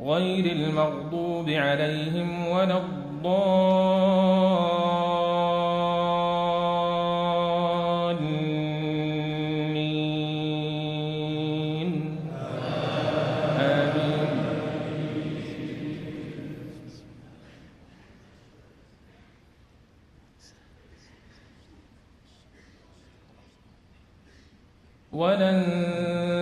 غير المغضوب عليهم ولا الضالين. آمين. ولن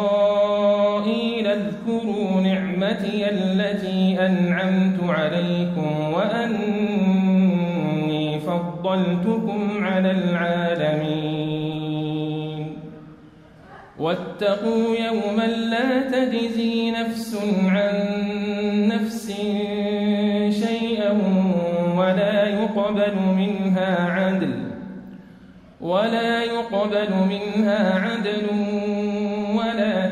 نعمتي التي أنعمت عليكم وأني فضلتكم على العالمين. واتقوا يوما لا تجزي نفس عن نفس شيئا ولا يقبل منها عدل ولا يقبل منها عدل ولا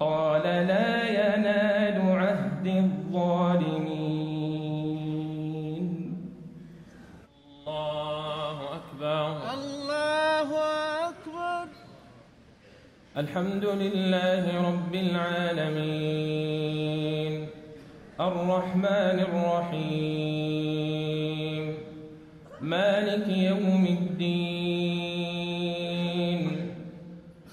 قال لا ينال عهد الظالمين. الله أكبر. الله أكبر. الحمد لله رب العالمين. الرحمن الرحيم. مالك يوم الدين.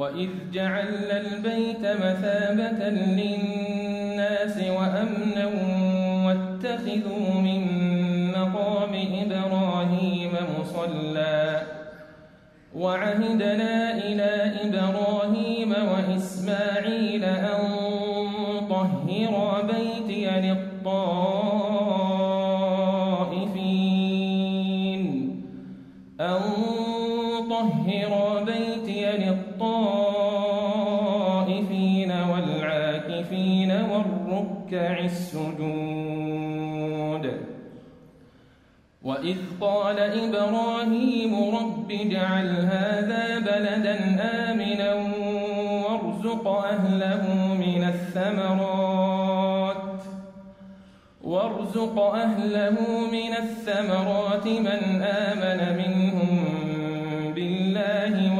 وإذ جعلنا البيت مثابة للناس وأمنا واتخذوا من مقام إبراهيم مصلى وعهدنا إلى إبراهيم وإسماعيل أن طهرا بيتي للطائفين والعاكفين والركع السجود وإذ قال إبراهيم رب اجعل هذا بلدا آمنا وارزق أهله من الثمرات وارزق أهله من الثمرات من آمن منهم بالله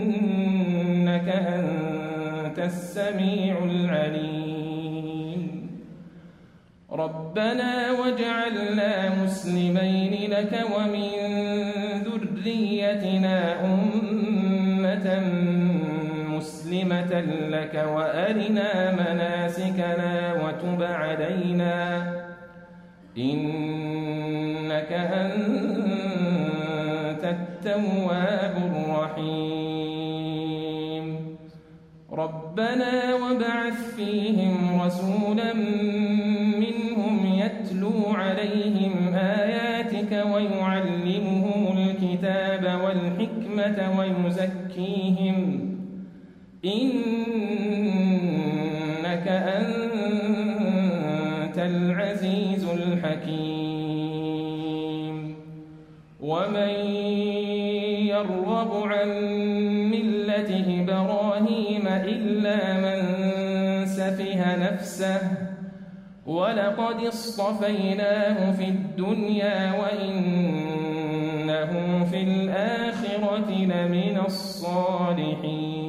إنك أنت السميع العليم. ربنا واجعلنا مسلمين لك ومن ذريتنا أمة مسلمة لك وأرنا مناسكنا وتب علينا. إنك أنت التواب الرحيم. ربنا وابعث فيهم رسولا منهم يتلو عليهم آياتك ويعلمهم الكتاب والحكمة ويزكيهم. إنك أنت العزيز الحكيم. ومن يرغب عن إبراهيم إلا من سفه نفسه ولقد اصطفيناه في الدنيا وإنه في الآخرة لمن الصالحين.